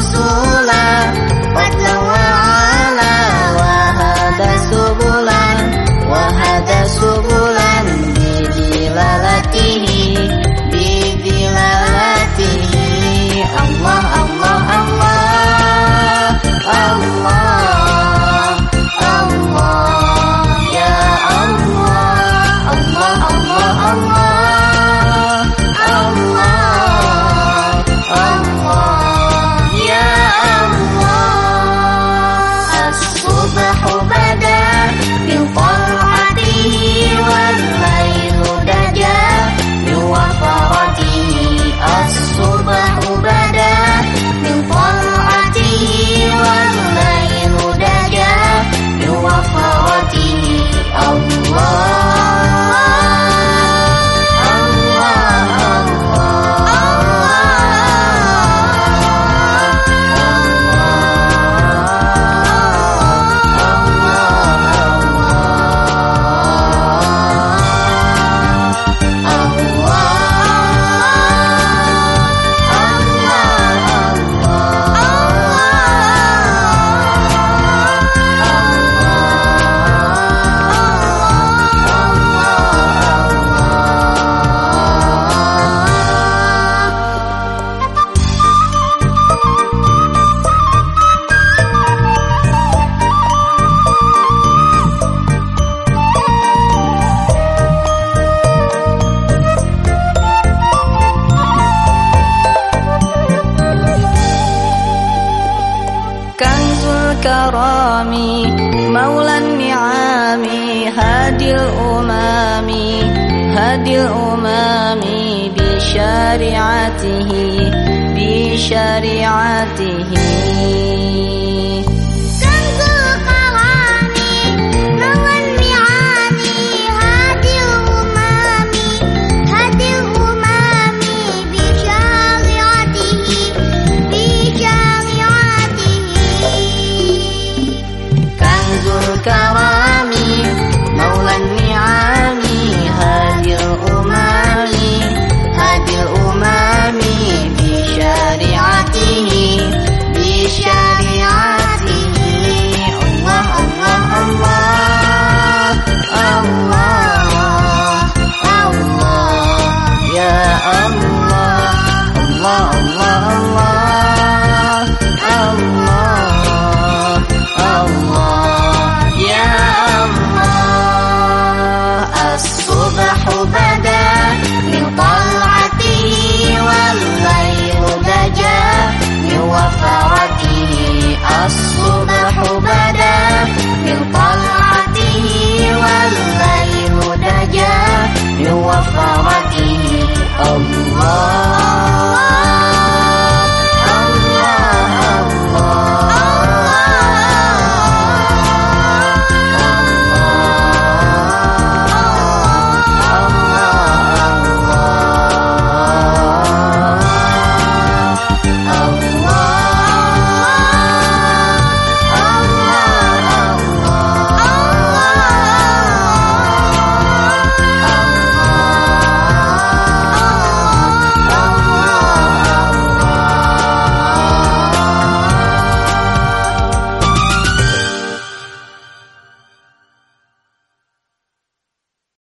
苏拉我怎么饿啦我喝的苏布拉我喝的苏布 الكرام مولى النعام هادي الأمام هادي الأمام بشريعته بشريعته